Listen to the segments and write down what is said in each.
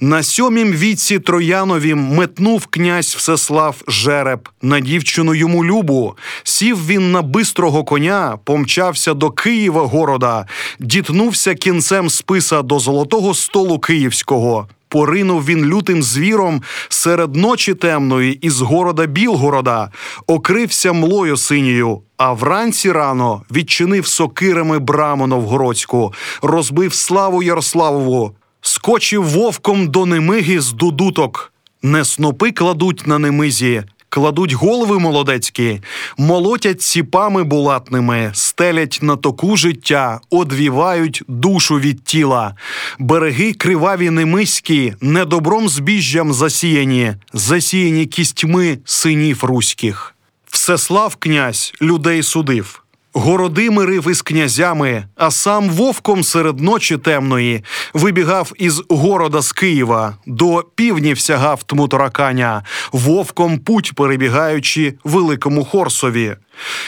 На сьомім віці Трояновім метнув князь Всеслав жереб на дівчину йому любу. Сів він на бистрого коня, помчався до Києва города, дітнувся кінцем списа до золотого столу київського. Поринув він лютим звіром серед ночі темної із города Білгорода, окрився млою синьою, а вранці рано відчинив сокирами браму новгородську, розбив славу Ярославову, скочив вовком до немиги з дудуток. Не снопи кладуть на немизі, кладуть голови молодецькі, молотять ціпами булатними, стелять на току життя, одвівають душу від тіла. Береги криваві немиські, недобром збіжжям засіяні, засіяні кістьми синів руських. Всеслав князь людей судив. Городи мирив із князями, а сам вовком серед ночі темної вибігав із города з Києва, до півнів сягав тму тараканя, вовком путь перебігаючи великому хорсові.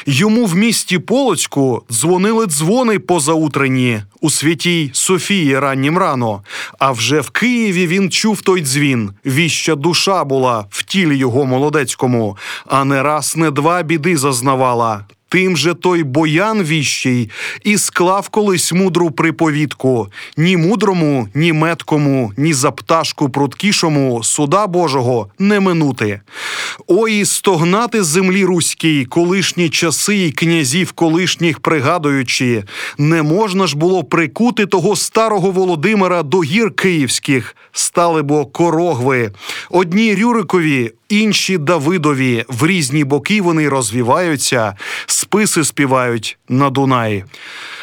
Йому в місті Полоцьку дзвонили дзвони позаутренні у святій Софії раннім рано. А вже в Києві він чув той дзвін. Віща душа була в тілі його молодецькому, а не раз, не два біди зазнавала. Тим же той боян віщий і склав колись мудру приповідку. Ні мудрому, ні меткому, ні за пташку пруткішому суда Божого не минути. Ой, стогнати землі руській, колишні часи й князів колишніх пригадуючи, не можна ж було прикути того старого Володимира до гір київських, стали бо корогви. Одні Рюрикові, інші Давидові, в різні боки вони розвіваються, списи співають на Дунаї.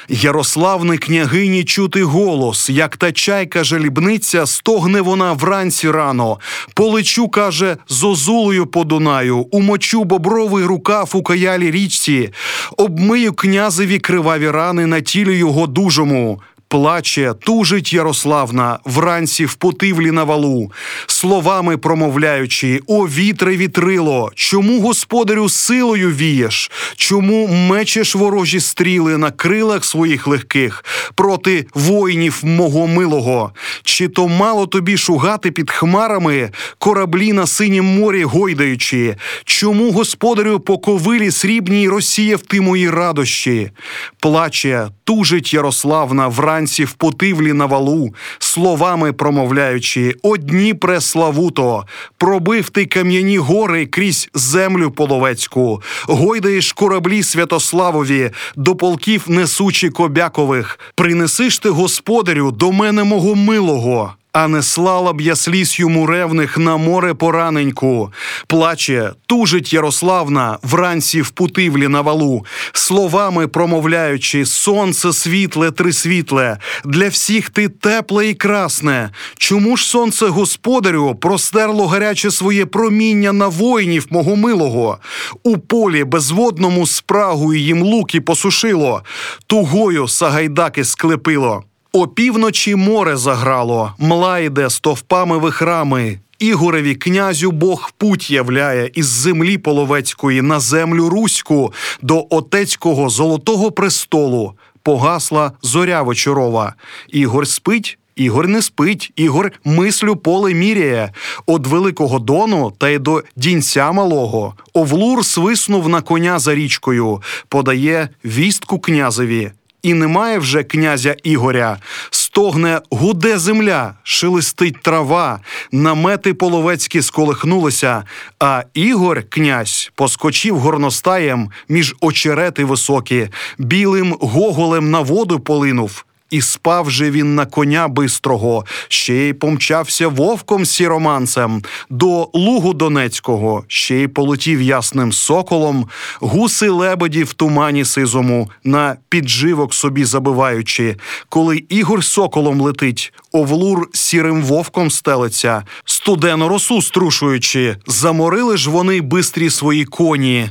Ярославни княгині чути голос, як та чайка жалібниця, стогне вона вранці рано. Полечу, каже, зозулею по Дунаю, умочу бобровий рукав у каялі річці, обмию князеві криваві рани на тілі його дужому. Плаче, тужить Ярославна вранці в потивлі на валу, словами промовляючи: О, вітре, вітрило, чому господарю силою вієш? Чому мечеш ворожі стріли на крилах своїх легких проти воїнів мого милого? Чи то мало тобі шугати під хмарами кораблі на синім морі гойдаючи? Чому господарю по ковилі срібній розсіяв ти мої радощі? Плаче, тужить Ярославна вранці в потивлі на валу, словами промовляючи, одні преславуто, пробив ти кам'яні гори крізь землю половецьку, гойдаєш кораблі Святославові, до полків несучі кобякових, принесиш ти, господарю, до мене мого милого. А не слала б я сліз йому ревних на море пораненьку. Плаче, тужить Ярославна вранці в путивлі на валу, словами промовляючи, сонце світле, трисвітле, для всіх ти тепле і красне. Чому ж сонце господарю простерло гаряче своє проміння на воїнів мого милого? У полі безводному спрагу їм луки посушило, тугою сагайдаки склепило. Опівночі море заграло, мла йде стовпами вихрами. Ігореві князю Бог путь являє із землі половецької на землю руську до отецького золотого престолу. Погасла зоря вечорова. Ігор спить. Ігор не спить, Ігор мислю поле міряє од великого дону та й до дінця малого. Овлур свиснув на коня за річкою, подає вістку князеві. І немає вже князя Ігоря. Стогне гуде земля, шелестить трава, намети половецькі сколихнулися. А Ігор, князь, поскочив горностаєм між очерети високі, білим гоголем на воду полинув. І спав же він на коня бистрого, ще й помчався вовком сіроманцем до лугу Донецького, ще й полетів ясним соколом, гуси лебеді в тумані сизому, на підживок собі забиваючи. Коли Ігор соколом летить, овлур сірим вовком стелиться, студену росу струшуючи, заморили ж вони бистрі свої коні.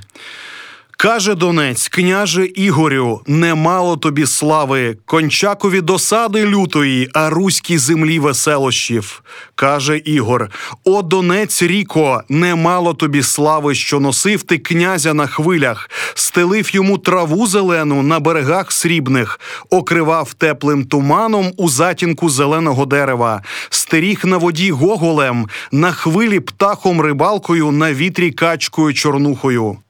Каже Донець, княже Ігорю, немало тобі слави, кончакові досади лютої, а руській землі веселощів. Каже Ігор: О, Донець ріко, немало тобі слави, що носив ти князя на хвилях, стелив йому траву зелену на берегах срібних, окривав теплим туманом у затінку зеленого дерева, стеріг на воді гоголем, на хвилі птахом рибалкою, на вітрі качкою чорнухою.